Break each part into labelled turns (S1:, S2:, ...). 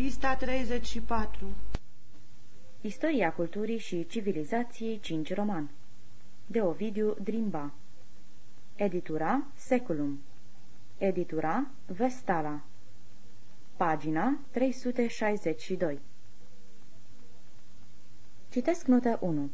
S1: Pista 34
S2: Istoria culturii și civilizației 5 roman. De Ovidiu Drimba. Editura Seculum. Editura Vestala. Pagina 362 Citesc notă 1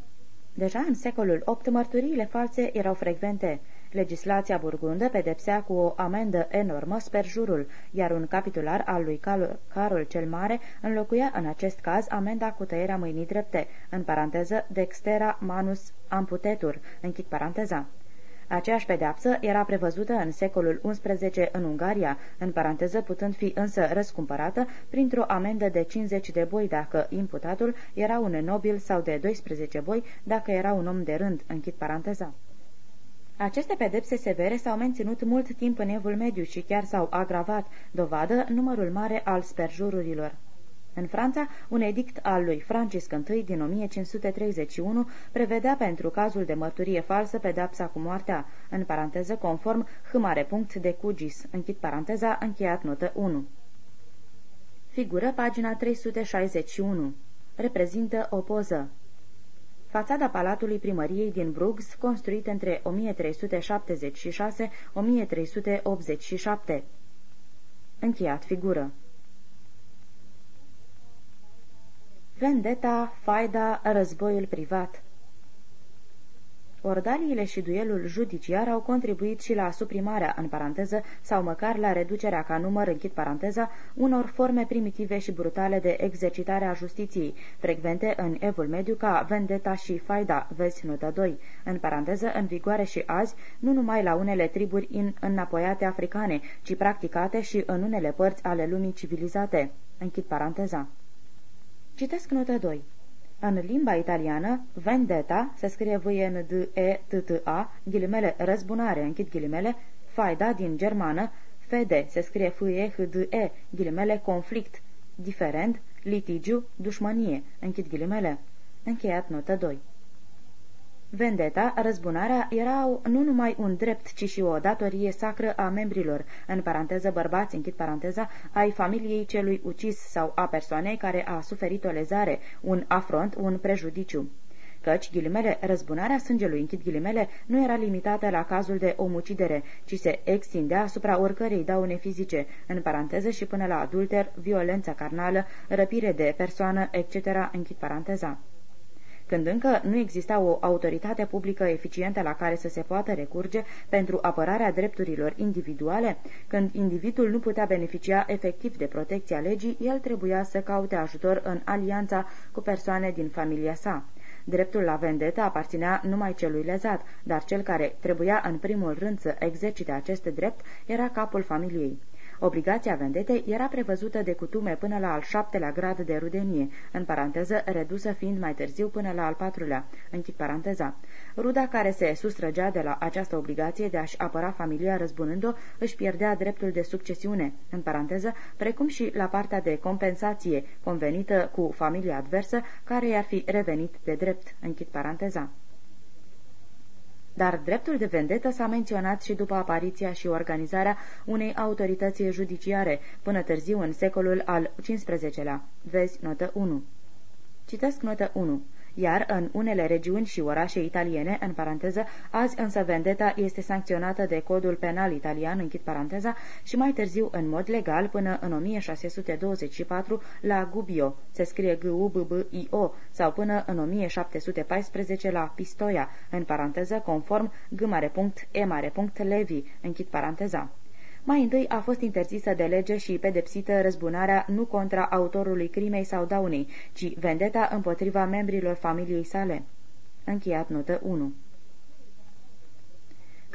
S2: Deja în secolul VIII mărturiile false erau frecvente, Legislația burgundă pedepsea cu o amendă enormă sperjurul, iar un capitular al lui Carol cel Mare înlocuia în acest caz amenda cu tăierea mâinii drepte, în paranteză dextera manus amputetur, închid paranteza. Aceeași pedeapsă era prevăzută în secolul XI în Ungaria, în paranteză putând fi însă răscumpărată printr-o amendă de 50 de boi dacă imputatul era un nobil sau de 12 boi dacă era un om de rând, închid paranteza. Aceste pedepse severe s-au menținut mult timp în evul mediu și chiar s-au agravat, dovadă numărul mare al sperjururilor. În Franța, un edict al lui Francisc I din 1531 prevedea pentru cazul de mărturie falsă pedepsa cu moartea, în paranteză conform hâmare punct de cugis, închid paranteza, încheiat notă 1. Figură pagina 361. Reprezintă o poză. Fațada Palatului Primăriei din Brugs, construit între 1376-1387. Încheiat figură. Vendeta, faida, războiul privat Ordaliile și duelul judiciar au contribuit și la suprimarea, în paranteză, sau măcar la reducerea ca număr, închid paranteza, unor forme primitive și brutale de exercitare a justiției, frecvente în evul mediu ca vendeta și faida, vezi notă 2, în paranteză, în vigoare și azi, nu numai la unele triburi in înapoiate africane, ci practicate și în unele părți ale lumii civilizate. Închid paranteza. Citesc notă 2. În limba italiană, vendetta se scrie v n d e t t a ghilimele răzbunare, închid ghilimele, faida din germană, fede se scrie f e h d e ghilimele conflict, diferent, litigiu, dușmănie, închid ghilimele. Încheiat notă 2. Vendeta, răzbunarea, erau nu numai un drept, ci și o datorie sacră a membrilor, în paranteză bărbați, închid paranteza, ai familiei celui ucis sau a persoanei care a suferit o lezare, un afront, un prejudiciu căci, ghilimele, răzbunarea sângelui, închid ghilimele, nu era limitată la cazul de omucidere, ci se extindea asupra oricărei daune fizice, în paranteză și până la adulter, violență carnală, răpire de persoană, etc., închid paranteza când încă nu exista o autoritate publică eficientă la care să se poată recurge pentru apărarea drepturilor individuale, când individul nu putea beneficia efectiv de protecția legii, el trebuia să caute ajutor în alianța cu persoane din familia sa. Dreptul la vendetă aparținea numai celui lezat, dar cel care trebuia în primul rând să exercite acest drept era capul familiei. Obligația vendetei era prevăzută de cutume până la al șaptelea grad de rudenie, în paranteză redusă fiind mai târziu până la al patrulea, închid paranteza. Ruda care se sustrăgea de la această obligație de a-și apăra familia răzbunând-o își pierdea dreptul de succesiune, în paranteză, precum și la partea de compensație convenită cu familia adversă care i-ar fi revenit de drept, închid paranteza dar dreptul de vendetă s-a menționat și după apariția și organizarea unei autorități judiciare, până târziu în secolul al XV-lea. Vezi notă 1. Citesc notă 1 iar în unele regiuni și orașe italiene, în paranteză, azi însă vendeta este sancționată de codul penal italian, închid paranteza, și mai târziu în mod legal până în 1624 la Gubbio, se scrie g u b b i o sau până în 1714 la Pistoia, în paranteză, conform g mare punct e mare punct Levi, închid paranteza. Mai întâi a fost interzisă de lege și pedepsită răzbunarea nu contra autorului crimei sau daunei, ci vendeta împotriva membrilor familiei sale. Încheiat notă 1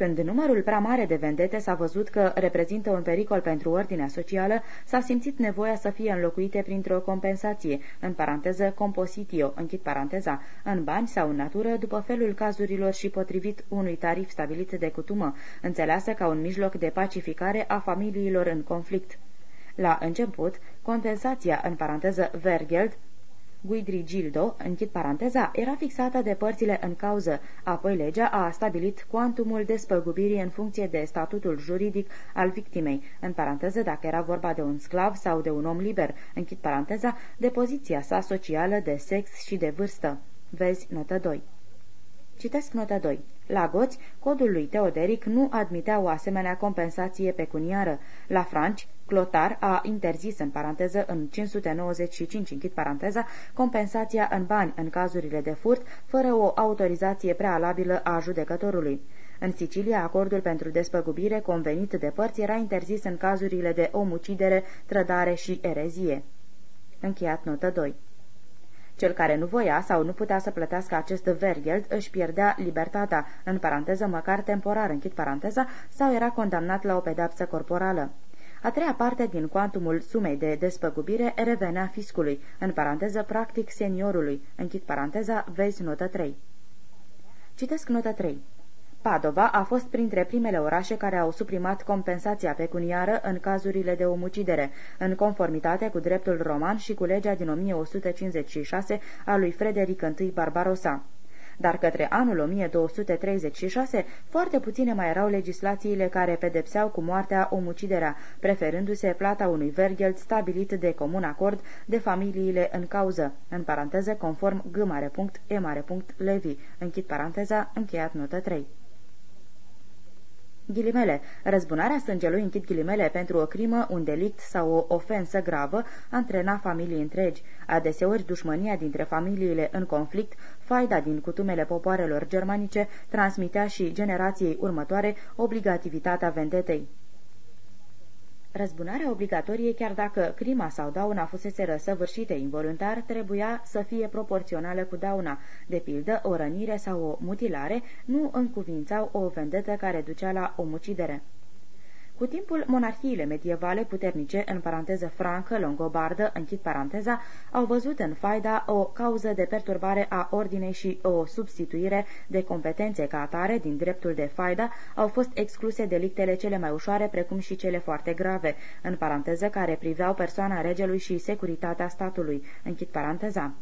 S2: când numărul prea mare de vendete s-a văzut că reprezintă un pericol pentru ordinea socială, s-a simțit nevoia să fie înlocuite printr-o compensație, în paranteză compositio, închid paranteza, în bani sau în natură, după felul cazurilor și potrivit unui tarif stabilit de cutumă, înțeleasă ca un mijloc de pacificare a familiilor în conflict. La început, compensația, în paranteză vergeld, Guidrigildo, închid paranteza, era fixată de părțile în cauză, apoi legea a stabilit cuantumul despăgubirii în funcție de statutul juridic al victimei, în paranteză dacă era vorba de un sclav sau de un om liber, închid paranteza, de poziția sa socială, de sex și de vârstă. Vezi notă 2. Citesc notă 2. La goți, codul lui Teoderic nu admitea o asemenea compensație pecuniară. La franci, Clotar a interzis în paranteză în 595 închid paranteza compensația în bani în cazurile de furt fără o autorizație prealabilă a judecătorului. În Sicilia, acordul pentru despăgubire convenit de părți era interzis în cazurile de omucidere, trădare și erezie. Încheiat notă 2. Cel care nu voia sau nu putea să plătească acest vergeld își pierdea libertatea, în paranteză măcar temporar, închid paranteza, sau era condamnat la o pedapsă corporală. A treia parte din cuantumul sumei de despăgubire revenea fiscului, în paranteză practic seniorului, închid paranteza, vezi notă 3. Citesc notă 3. Padova a fost printre primele orașe care au suprimat compensația pecuniară în cazurile de omucidere, în conformitate cu dreptul roman și cu legea din 1156 a lui Frederic I Barbarossa dar către anul 1236 foarte puține mai erau legislațiile care pedepseau cu moartea omuciderea, preferându-se plata unui vergelt stabilit de comun acord de familiile în cauză, în paranteză conform G mare punct, E mare punct, Levi, închid paranteza, încheiat notă 3. Ghilimele, răzbunarea sângelui închid ghilimele pentru o crimă, un delict sau o ofensă gravă antrena familii întregi. Adeseori dușmânia dintre familiile în conflict, faida din cutumele popoarelor germanice, transmitea și generației următoare obligativitatea vendetei. Răzbunarea obligatorie, chiar dacă crima sau dauna fusese răsăvârșite involuntar, trebuia să fie proporțională cu dauna. De pildă, o rănire sau o mutilare nu încuvințau o vendetă care ducea la omucidere. Cu timpul, monarhiile medievale puternice, în paranteză francă, longobardă, închid paranteza, au văzut în faida o cauză de perturbare a ordinei și o substituire de competențe ca atare din dreptul de faida, au fost excluse delictele cele mai ușoare, precum și cele foarte grave, în paranteză care priveau persoana regelui și securitatea statului, închid paranteza.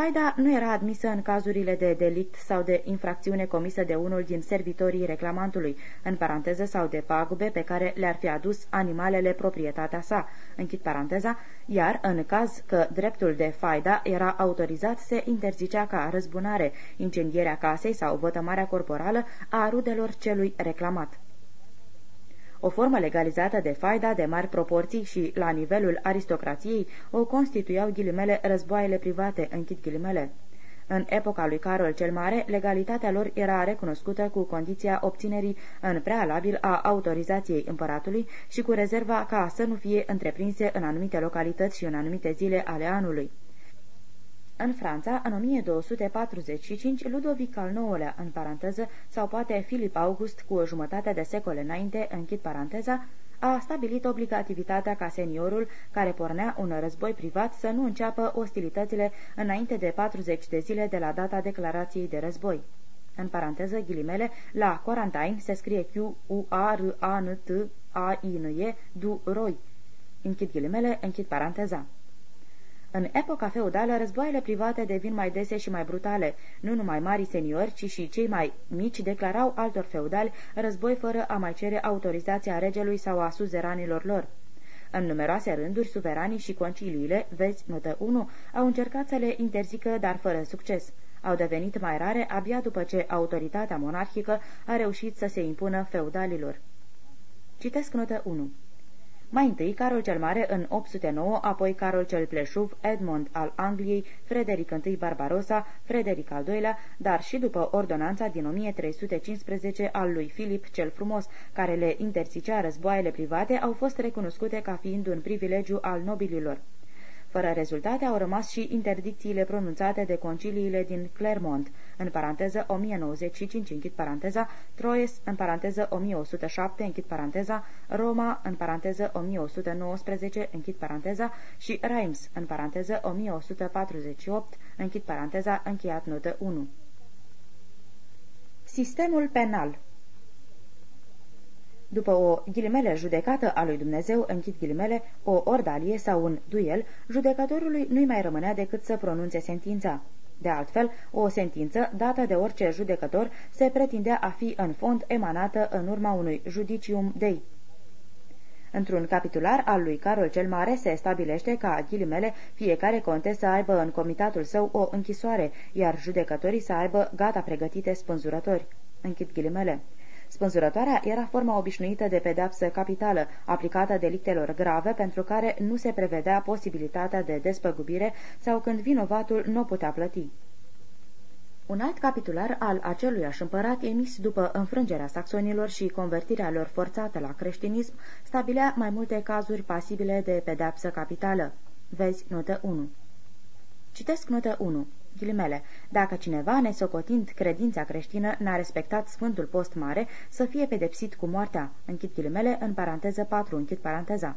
S2: Faida nu era admisă în cazurile de delict sau de infracțiune comisă de unul din servitorii reclamantului, în paranteză sau de pagube pe care le-ar fi adus animalele proprietatea sa, închid paranteza, iar în caz că dreptul de faida era autorizat, se interzicea ca răzbunare, incendierea casei sau vătămarea corporală a rudelor celui reclamat o formă legalizată de faida de mari proporții și, la nivelul aristocrației, o constituiau ghilimele războaiele private, închid ghilimele. În epoca lui Carol cel Mare, legalitatea lor era recunoscută cu condiția obținerii în prealabil a autorizației împăratului și cu rezerva ca să nu fie întreprinse în anumite localități și în anumite zile ale anului. În Franța, în 1245, Ludovic al IX-lea, în paranteză, sau poate Filip August cu o jumătate de secole înainte, închid paranteza, a stabilit obligativitatea ca seniorul care pornea un război privat să nu înceapă ostilitățile înainte de 40 de zile de la data declarației de război. În paranteză, ghilimele, la Quarantine se scrie Q-U-A-R-A-N-T-A-I-N-E, du roi. Închid ghilimele, închid paranteza. În epoca feudală, războaiele private devin mai dese și mai brutale. Nu numai mari seniori, ci și cei mai mici declarau altor feudali război fără a mai cere autorizația regelui sau a suzeranilor lor. În numeroase rânduri, suveranii și conciliile, vezi notă 1, au încercat să le interzică, dar fără succes. Au devenit mai rare abia după ce autoritatea monarhică a reușit să se impună feudalilor. Citesc notă 1. Mai întâi Carol cel Mare în 809, apoi Carol cel Pleșuv, Edmond al Angliei, Frederic I Barbarossa, Frederic al II-lea, dar și după ordonanța din 1315 al lui Filip cel Frumos, care le interzicea războaiele private, au fost recunoscute ca fiind un privilegiu al nobililor. Fără rezultate au rămas și interdicțiile pronunțate de conciliile din Clermont, în paranteză 1095, închid paranteza, Troyes, în paranteză 1107, închid paranteza, Roma, în paranteză 1119, închid paranteza, și Reims, în paranteză 1148, închid paranteza, încheiat notă 1. Sistemul penal După o ghilimele judecată a lui Dumnezeu, închid ghilimele, o ordalie sau un duel, judecătorului nu-i mai rămânea decât să pronunțe sentința. De altfel, o sentință, dată de orice judecător, se pretindea a fi în fond emanată în urma unui judicium dei. Într-un capitular al lui Carol cel Mare se stabilește ca, ghilimele, fiecare conte să aibă în comitatul său o închisoare, iar judecătorii să aibă gata pregătite spânzurători. Închid ghilimele. Spânzurătoarea era forma obișnuită de pedeapsă capitală, aplicată delictelor grave pentru care nu se prevedea posibilitatea de despăgubire sau când vinovatul nu putea plăti. Un alt capitular al aceluiași împărat, emis după înfrângerea saxonilor și convertirea lor forțată la creștinism, stabilea mai multe cazuri pasibile de pedapsă capitală. Vezi notă 1. Citesc notă 1. Ghilimele. Dacă cineva, nesocotind credința creștină, n-a respectat Sfântul Post Mare, să fie pedepsit cu moartea. Închid ghilimele, în paranteză 4, închid paranteza.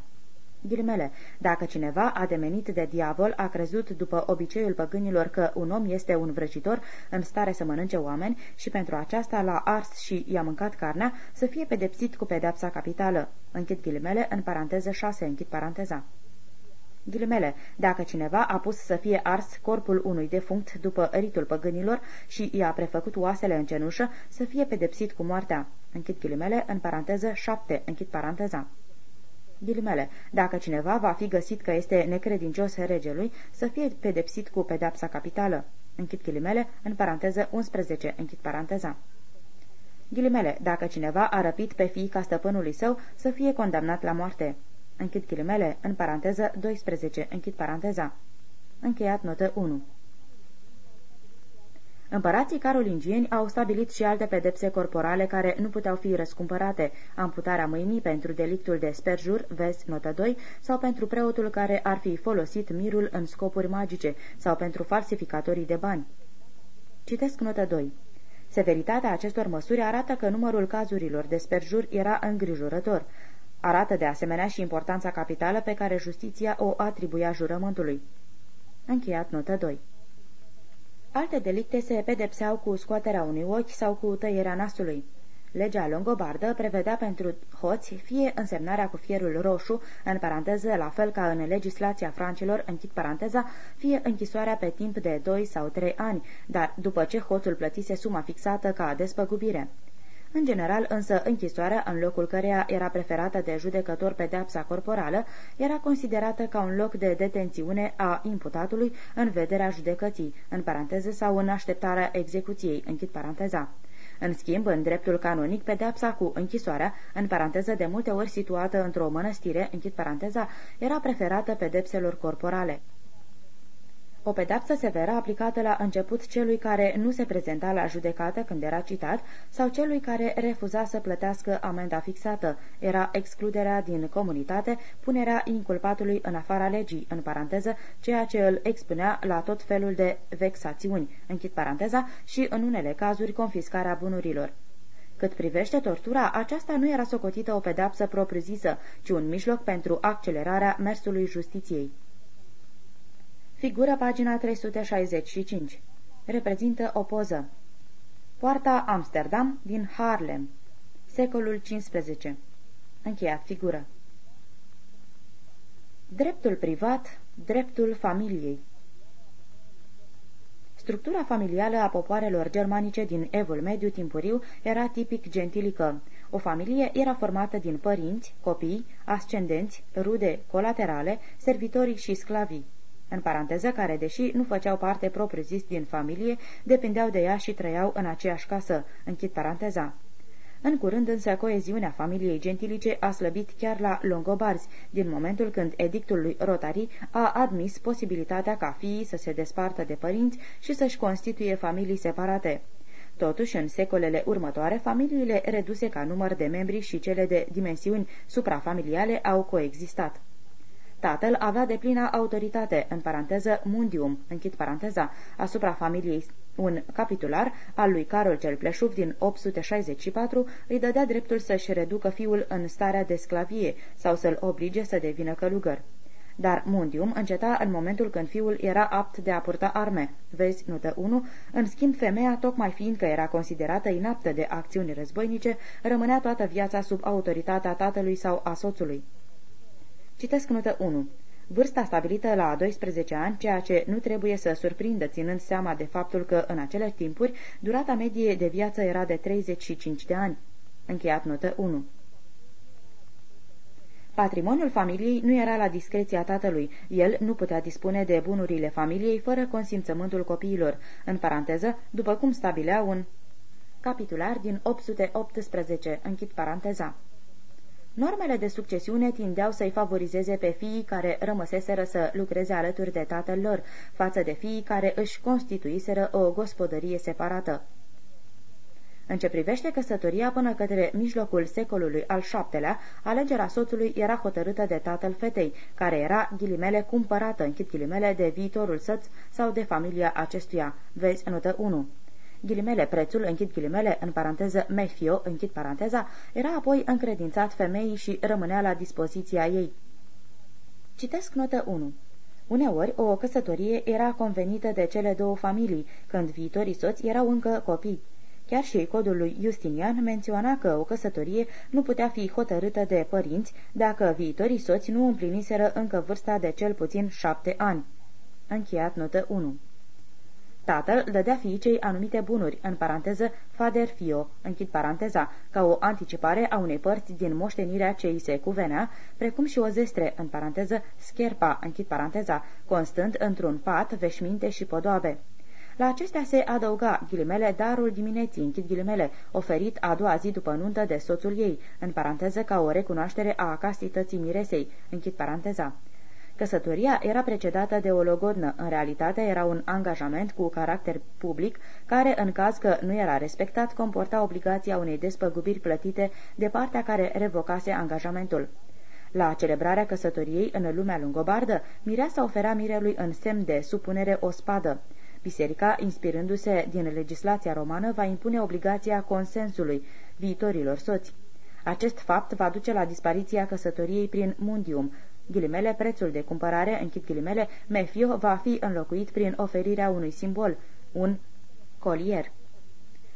S2: Ghilimele, dacă cineva a demenit de diavol, a crezut după obiceiul păgânilor că un om este un vrăjitor în stare să mănânce oameni și pentru aceasta l-a ars și i-a mâncat carnea, să fie pedepsit cu pedepsa capitală. Închid ghilimele, în paranteză 6, închid paranteza. Ghilimele, dacă cineva a pus să fie ars corpul unui defunct după ritul păgânilor și i-a prefăcut oasele în cenușă, să fie pedepsit cu moartea. Închid ghilimele, în paranteză 7, închid paranteza. Ghilimele, dacă cineva va fi găsit că este necredincios regelui, să fie pedepsit cu pedepsa capitală. Închid ghilimele, în paranteză 11, închid paranteza. Ghilimele, dacă cineva a răpit pe fiica stăpânului său, să fie condamnat la moarte. Închid ghilimele, în paranteză 12, închid paranteza. Încheiat notă 1. Împărații carolingieni au stabilit și alte pedepse corporale care nu puteau fi răscumpărate, amputarea mâinii pentru delictul de sperjur, vezi notă 2, sau pentru preotul care ar fi folosit mirul în scopuri magice, sau pentru falsificatorii de bani. Citesc notă 2. Severitatea acestor măsuri arată că numărul cazurilor de sperjur era îngrijorător. Arată de asemenea și importanța capitală pe care justiția o atribuia jurământului. Încheiat notă 2. Alte delicte se pedepseau cu scoaterea unui ochi sau cu tăierea nasului. Legea longobardă prevedea pentru hoți fie însemnarea cu fierul roșu, în paranteză, la fel ca în legislația francilor, închid paranteza, fie închisoarea pe timp de 2 sau 3 ani, dar după ce hoțul plătise suma fixată ca despăgubire. În general, însă, închisoarea, în locul căreia era preferată de judecător pedeapsa corporală, era considerată ca un loc de detențiune a imputatului în vederea judecății, în paranteză sau în așteptarea execuției, închid paranteza. În schimb, în dreptul canonic, pedeapsa cu închisoarea, în paranteză de multe ori situată într-o mănăstire, închid paranteza, era preferată pedepselor corporale. O pedapsă severă aplicată la început celui care nu se prezenta la judecată când era citat sau celui care refuza să plătească amenda fixată. Era excluderea din comunitate, punerea inculpatului în afara legii, în paranteză, ceea ce îl expunea la tot felul de vexațiuni, închid paranteza, și în unele cazuri confiscarea bunurilor. Cât privește tortura, aceasta nu era socotită o pedapsă propriu-zisă, ci un mijloc pentru accelerarea mersului justiției. Figură pagina 365. Reprezintă o poză. Poarta Amsterdam din Harlem. Secolul XV. Încheiat figură. Dreptul privat, dreptul familiei. Structura familială a popoarelor germanice din Evul Mediu timpuriu era tipic gentilică. O familie era formată din părinți, copii, ascendenți, rude colaterale, servitorii și sclavii în paranteză care, deși nu făceau parte propriu-zis din familie, depindeau de ea și trăiau în aceeași casă, închid paranteza. În curând însă coeziunea familiei gentilice a slăbit chiar la longobarzi, din momentul când edictul lui Rotari a admis posibilitatea ca fiii să se despartă de părinți și să-și constituie familii separate. Totuși, în secolele următoare, familiile reduse ca număr de membri și cele de dimensiuni suprafamiliale au coexistat. Tatăl avea de plină autoritate, în paranteză mundium, închid paranteza, asupra familiei. Un capitular al lui Carol cel Pleșuv din 864 îi dădea dreptul să-și reducă fiul în starea de sclavie sau să-l oblige să devină călugăr. dar mundium înceta în momentul când fiul era apt de a purta arme. Vezi, notă 1, în schimb femeia, tocmai fiindcă era considerată inaptă de acțiuni războinice, rămânea toată viața sub autoritatea tatălui sau a soțului. Citesc notă 1. Vârsta stabilită la 12 ani, ceea ce nu trebuie să surprindă ținând seama de faptul că, în acele timpuri, durata medie de viață era de 35 de ani. Încheiat notă 1. Patrimoniul familiei nu era la discreția tatălui. El nu putea dispune de bunurile familiei fără consimțământul copiilor, în paranteză, după cum stabilea un capitular din 818, închid paranteza. Normele de succesiune tindeau să-i favorizeze pe fiii care rămăseseră să lucreze alături de tatăl lor, față de fiii care își constituiseră o gospodărie separată. În ce privește căsătoria până către mijlocul secolului al VII-lea, alegerea soțului era hotărâtă de tatăl fetei, care era, ghilimele, cumpărată, închid ghilimele, de viitorul săț sau de familia acestuia. Vezi notă 1 ghilimele, prețul, închid ghilimele, în paranteză mefio, închid paranteza, era apoi încredințat femeii și rămânea la dispoziția ei. Citesc notă 1. Uneori, o căsătorie era convenită de cele două familii, când viitorii soți erau încă copii. Chiar și codul lui Justinian menționa că o căsătorie nu putea fi hotărâtă de părinți dacă viitorii soți nu împliniseră încă vârsta de cel puțin șapte ani. Încheiat notă 1 Tatăl dădea fiicei anumite bunuri, în paranteză fader fio, închid paranteza, ca o anticipare a unei părți din moștenirea ce îi se cuvenea, precum și o zestre, în paranteză scherpa, închid paranteza, constând într-un pat, veșminte și podoabe. La acestea se adăuga ghilimele darul dimineții, închid ghilimele, oferit a doua zi după nuntă de soțul ei, în paranteză ca o recunoaștere a castității miresei, închid paranteza. Căsătoria era precedată de o logodnă, în realitate era un angajament cu caracter public, care, în caz că nu era respectat, comporta obligația unei despăgubiri plătite de partea care revocase angajamentul. La celebrarea căsătoriei în lumea lungobardă, mireasa oferea mirelui în semn de supunere o spadă. Biserica, inspirându-se din legislația romană, va impune obligația consensului viitorilor soți. Acest fapt va duce la dispariția căsătoriei prin mundium, ghilimele, prețul de cumpărare, închid ghilimele, mefio va fi înlocuit prin oferirea unui simbol, un colier.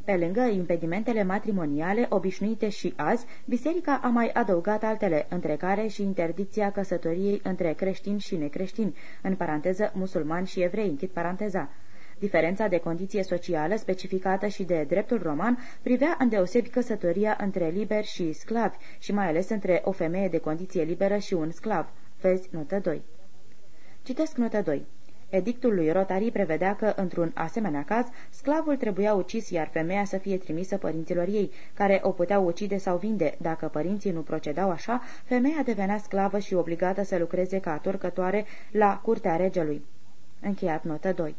S2: Pe lângă impedimentele matrimoniale obișnuite și azi, biserica a mai adăugat altele, între care și interdicția căsătoriei între creștini și necreștini, în paranteză musulmani și evrei, închid paranteza. Diferența de condiție socială specificată și de dreptul roman privea îndeosebi căsătoria între liberi și sclavi și mai ales între o femeie de condiție liberă și un sclav. Vezi notă 2. Citesc notă 2. Edictul lui Rotari prevedea că, într-un asemenea caz, sclavul trebuia ucis, iar femeia să fie trimisă părinților ei, care o puteau ucide sau vinde. Dacă părinții nu procedau așa, femeia devenea sclavă și obligată să lucreze ca torcătoare la curtea regelui. Încheiat notă 2.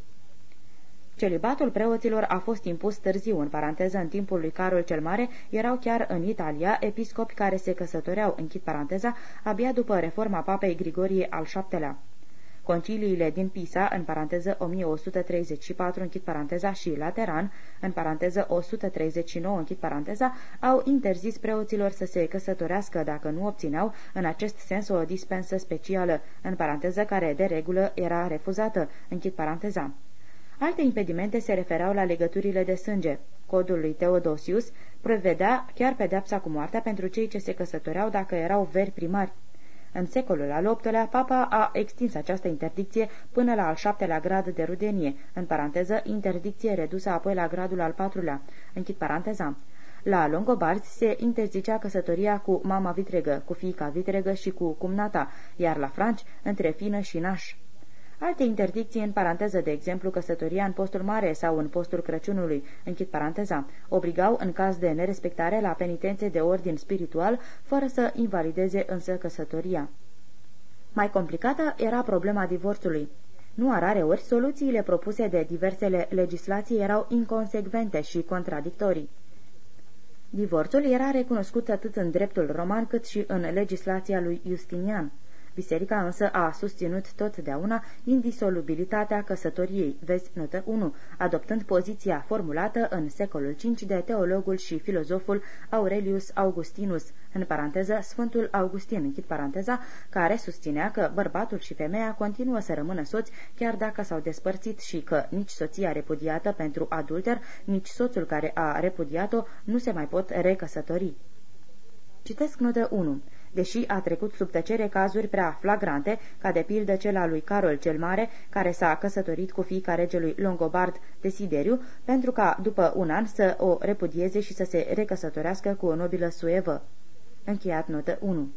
S2: Celibatul preoților a fost impus târziu, în paranteză, în timpul lui Carol cel Mare, erau chiar în Italia episcopi care se căsătoreau, închid paranteza, abia după reforma papei Grigorie al VII-lea. Conciliile din Pisa, în paranteză 1134, închid paranteza, și Lateran, în paranteză 139, închid paranteza, au interzis preoților să se căsătorească dacă nu obțineau în acest sens o dispensă specială, în paranteză care de regulă era refuzată, închid paranteza. Alte impedimente se refereau la legăturile de sânge. Codul lui Teodosius prevedea chiar pedepsa cu moartea pentru cei ce se căsătoreau dacă erau veri primari. În secolul al VIII-lea, papa a extins această interdicție până la al șaptelea grad de rudenie, în paranteză, interdicție redusă apoi la gradul al patrulea, închid paranteza. La Longobarzi se interzicea căsătoria cu mama vitregă, cu fiica vitregă și cu cumnata, iar la franci, între fină și naș. Alte interdicții, în paranteză, de exemplu, căsătoria în postul mare sau în postul Crăciunului, închid paranteza, obligau, în caz de nerespectare, la penitențe de ordin spiritual, fără să invalideze însă căsătoria. Mai complicată era problema divorțului. Nu a rare ori, soluțiile propuse de diversele legislații erau inconsecvente și contradictorii. Divorțul era recunoscut atât în dreptul roman cât și în legislația lui Justinian. Biserica însă a susținut totdeauna indisolubilitatea căsătoriei, vezi notă 1, adoptând poziția formulată în secolul V de teologul și filozoful Aurelius Augustinus, în paranteză Sfântul Augustin, închid paranteza, care susținea că bărbatul și femeia continuă să rămână soți chiar dacă s-au despărțit și că nici soția repudiată pentru adulter, nici soțul care a repudiat-o nu se mai pot recăsători. Citesc notă 1 deși a trecut sub tăcere cazuri prea flagrante, ca de pildă cel al lui Carol cel Mare, care s-a căsătorit cu fiica regelui Longobard Desideriu, pentru ca după un an să o repudieze și să se recăsătorească cu o nobilă suevă. Încheiat notă 1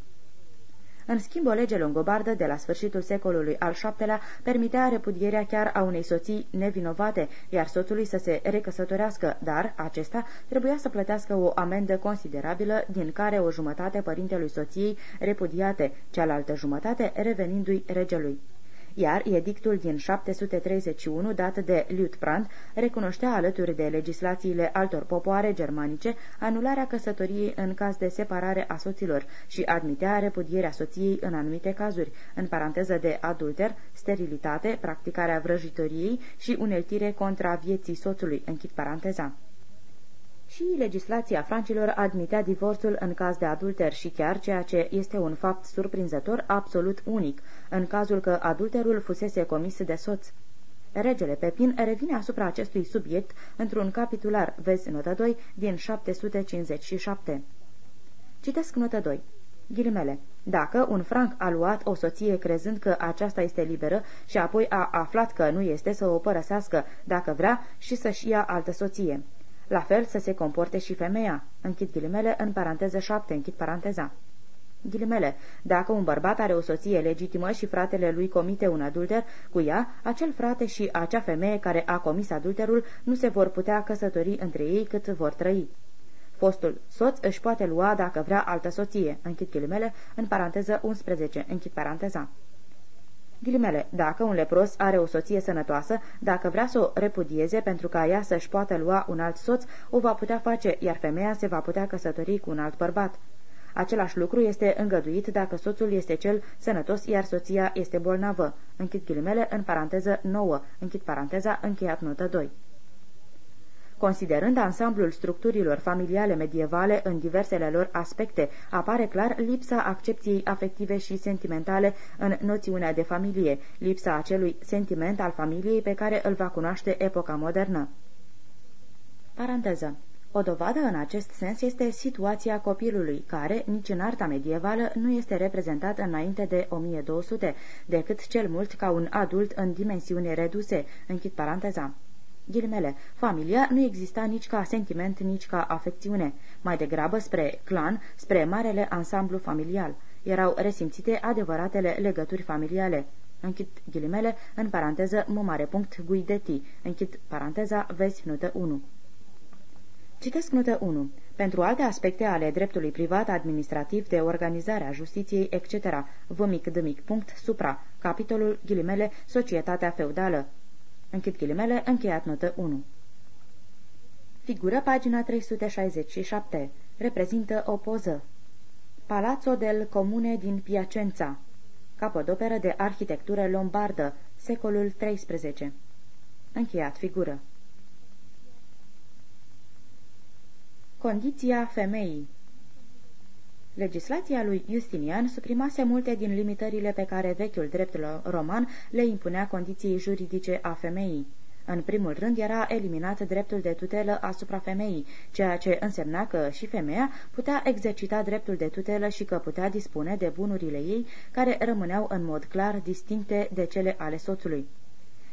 S2: în schimb, o lege longobardă de la sfârșitul secolului al VII-lea permitea repudierea chiar a unei soții nevinovate, iar soțului să se recăsătorească, dar acesta trebuia să plătească o amendă considerabilă, din care o jumătate părintelui soției repudiate, cealaltă jumătate revenindu-i regelui iar edictul din 731, dat de Liutprand, recunoștea alături de legislațiile altor popoare germanice anularea căsătoriei în caz de separare a soților și admitea repudierea soției în anumite cazuri, în paranteză de adulter, sterilitate, practicarea vrăjitoriei și uneltire contra vieții soțului, închid paranteza. Și legislația francilor admitea divorțul în caz de adulter și chiar, ceea ce este un fapt surprinzător, absolut unic, în cazul că adulterul fusese comis de soț. Regele Pepin revine asupra acestui subiect într-un capitular, vezi notă 2, din 757. Citesc notă 2. Ghilimele. Dacă un franc a luat o soție crezând că aceasta este liberă și apoi a aflat că nu este să o părăsească dacă vrea și să-și ia altă soție. La fel să se comporte și femeia. Închid ghilimele în paranteză 7, închid paranteza. Ghilimele, dacă un bărbat are o soție legitimă și fratele lui comite un adulter cu ea, acel frate și acea femeie care a comis adulterul nu se vor putea căsători între ei cât vor trăi. Fostul soț își poate lua dacă vrea altă soție, închid ghilimele, în paranteză 11, închid paranteza. Ghilimele, dacă un lepros are o soție sănătoasă, dacă vrea să o repudieze pentru ca ea să-și poată lua un alt soț, o va putea face, iar femeia se va putea căsători cu un alt bărbat. Același lucru este îngăduit dacă soțul este cel sănătos, iar soția este bolnavă. Închid ghilimele în paranteză 9. Închid paranteza, încheiat notă 2. Considerând ansamblul structurilor familiale medievale în diversele lor aspecte, apare clar lipsa accepției afective și sentimentale în noțiunea de familie, lipsa acelui sentiment al familiei pe care îl va cunoaște epoca modernă. Paranteză. O dovadă în acest sens este situația copilului, care, nici în arta medievală, nu este reprezentat înainte de 1200, decât cel mult ca un adult în dimensiuni reduse, închid paranteza. Ghilimele, familia nu exista nici ca sentiment, nici ca afecțiune, mai degrabă spre clan, spre marele ansamblu familial. Erau resimțite adevăratele legături familiale. Închid ghilimele, în paranteză, mă mare punct, guideti. Închid paranteza, vezi notă 1. Citesc notă 1. Pentru alte aspecte ale dreptului privat, administrativ, de organizare a justiției, etc. V mic d mic punct supra. Capitolul ghilimele Societatea feudală. Închid ghilimele, încheiat notă 1. Figură pagina 367. Reprezintă o poză. Palazzo del Comune din Piacenza. Capodoperă de arhitectură lombardă, secolul XIII. Încheiat figură. Condiția femeii Legislația lui Justinian suprimase multe din limitările pe care vechiul drept roman le impunea condiției juridice a femeii. În primul rând era eliminat dreptul de tutelă asupra femeii, ceea ce însemna că și femeia putea exercita dreptul de tutelă și că putea dispune de bunurile ei, care rămâneau în mod clar distincte de cele ale soțului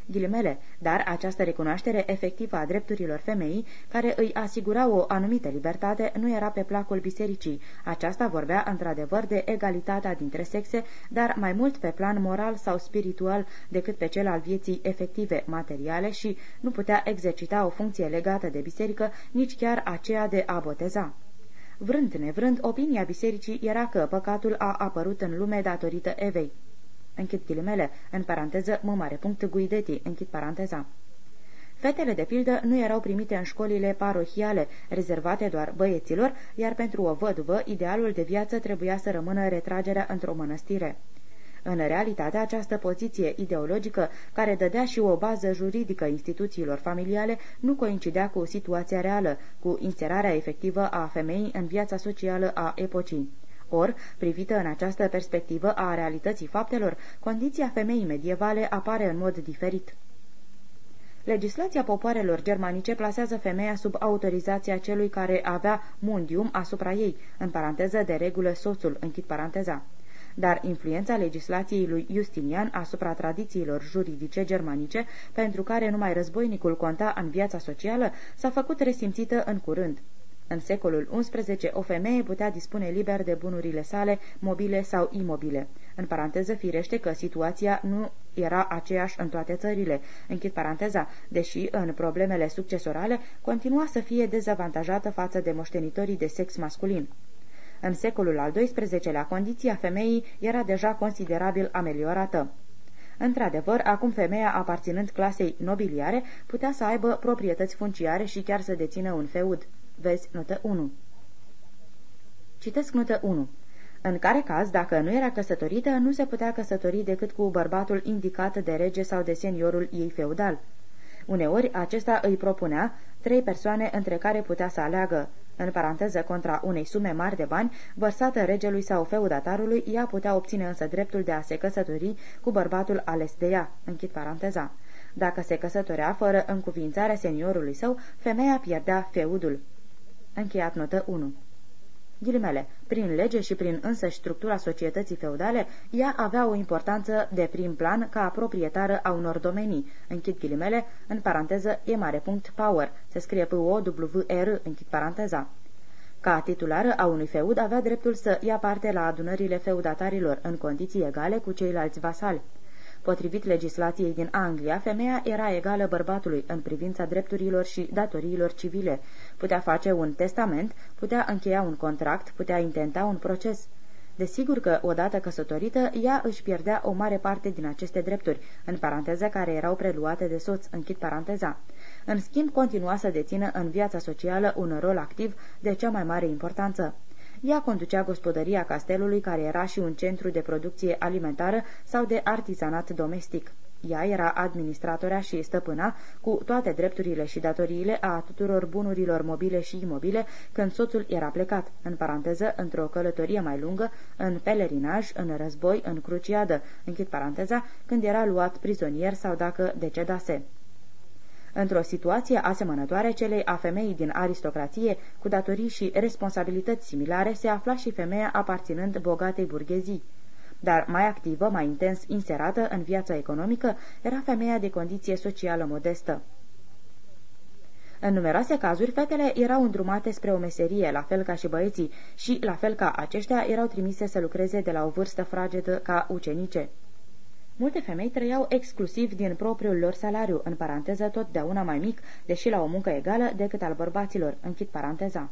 S2: ghilimele, dar această recunoaștere efectivă a drepturilor femeii, care îi asigura o anumită libertate, nu era pe placul bisericii. Aceasta vorbea într-adevăr de egalitatea dintre sexe, dar mai mult pe plan moral sau spiritual decât pe cel al vieții efective, materiale și nu putea exercita o funcție legată de biserică, nici chiar aceea de a boteza. Vrând nevrând, opinia bisericii era că păcatul a apărut în lume datorită Evei închid ghilimele, în paranteză, mă mare punct guideti, închid paranteza. Fetele, de pildă, nu erau primite în școlile parohiale, rezervate doar băieților, iar pentru o văduvă, idealul de viață trebuia să rămână retragerea într-o mănăstire. În realitate, această poziție ideologică, care dădea și o bază juridică instituțiilor familiale, nu coincidea cu situația reală, cu inserarea efectivă a femeii în viața socială a epocii. Or, privită în această perspectivă a realității faptelor, condiția femeii medievale apare în mod diferit. Legislația popoarelor germanice plasează femeia sub autorizația celui care avea mundium asupra ei, în paranteză de regulă soțul, închid paranteza. Dar influența legislației lui Justinian asupra tradițiilor juridice germanice, pentru care numai războinicul conta în viața socială, s-a făcut resimțită în curând. În secolul XI, o femeie putea dispune liber de bunurile sale, mobile sau imobile. În paranteză, firește că situația nu era aceeași în toate țările, închid paranteza, deși în problemele succesorale continua să fie dezavantajată față de moștenitorii de sex masculin. În secolul al XII-lea, condiția femeii era deja considerabil ameliorată. Într-adevăr, acum femeia aparținând clasei nobiliare putea să aibă proprietăți funciare și chiar să dețină un feud. Vezi notă 1. Citesc notă 1. În care caz, dacă nu era căsătorită, nu se putea căsători decât cu bărbatul indicat de rege sau de seniorul ei feudal. Uneori, acesta îi propunea trei persoane între care putea să aleagă. În paranteză, contra unei sume mari de bani, vărsată regelui sau feudatarului, ea putea obține însă dreptul de a se căsători cu bărbatul ales de ea. Închid paranteza. Dacă se căsătorea fără încuvințarea seniorului său, femeia pierdea feudul. Încheiat notă 1. Ghilimele, prin lege și prin însăși structura societății feudale, ea avea o importanță de prim plan ca proprietară a unor domenii, închid ghilimele, în paranteză e mare punct power, se scrie p o w r închid paranteza. Ca titulară a unui feud avea dreptul să ia parte la adunările feudatarilor în condiții egale cu ceilalți vasali. Potrivit legislației din Anglia, femeia era egală bărbatului în privința drepturilor și datoriilor civile. Putea face un testament, putea încheia un contract, putea intenta un proces. Desigur că, odată căsătorită, ea își pierdea o mare parte din aceste drepturi, în paranteză care erau preluate de soț, închid paranteza. În schimb, continua să dețină în viața socială un rol activ de cea mai mare importanță. Ea conducea gospodăria castelului, care era și un centru de producție alimentară sau de artizanat domestic. Ea era administratorea și stăpâna, cu toate drepturile și datoriile a tuturor bunurilor mobile și imobile, când soțul era plecat, în paranteză, într-o călătorie mai lungă, în pelerinaj, în război, în cruciadă, închid paranteza, când era luat prizonier sau dacă decedase. Într-o situație asemănătoare celei a femeii din aristocrație, cu datorii și responsabilități similare, se afla și femeia aparținând bogatei burghezii. Dar mai activă, mai intens inserată în viața economică, era femeia de condiție socială modestă. În numeroase cazuri, fetele erau îndrumate spre o meserie, la fel ca și băieții, și, la fel ca aceștia, erau trimise să lucreze de la o vârstă fragedă ca ucenice. Multe femei trăiau exclusiv din propriul lor salariu, în paranteză totdeauna mai mic, deși la o muncă egală decât al bărbaților, închid paranteza.